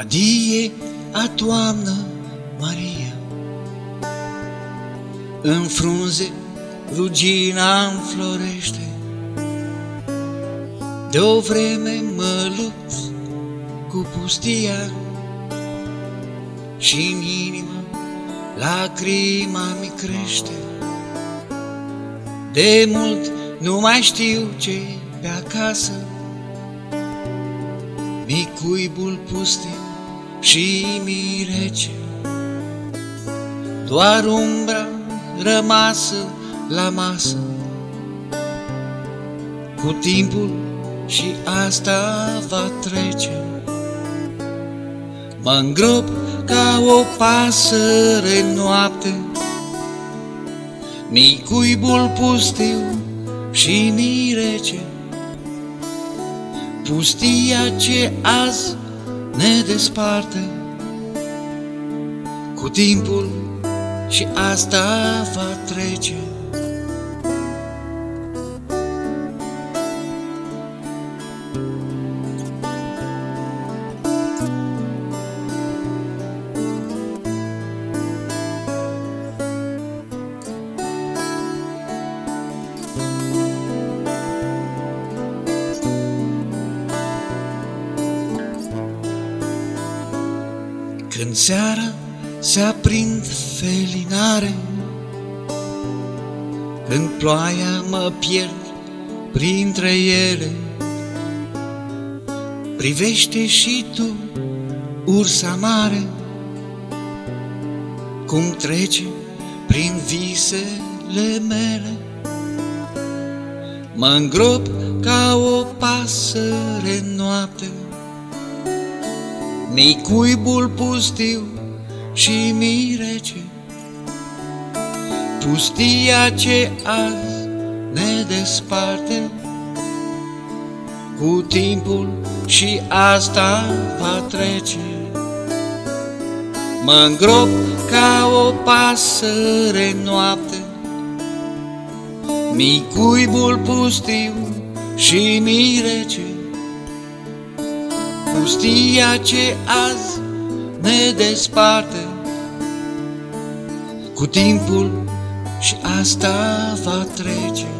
Adie a toamnă, Maria, În frunze rugina înflorește, de o vreme mă lupt cu pustia și în inimă lacrima mi crește. De mult nu mai știu ce pe acasă, mi cuibul pustiu și mi rece. Doar umbra rămasă la masă, cu timpul și asta va trece. Mă îngrop ca o pasăre noapte, mi cuibul pustiu și mi rece. Pustia ce azi ne desparte cu timpul și asta va trece. Când seara se aprind felinare, Când ploaia mă pierd printre ele, Privește și tu ursa mare, Cum trece prin visele mele. Mă îngrop ca o pasăre noapte, mi cuibul pustiu și mi rece. Pustia ce azi ne desparte cu timpul și asta va trece. Mă îngrop ca o pasăre noapte, mi cuibul pustiu și mi rece. Pustia ce azi ne desparte cu timpul și asta va trece.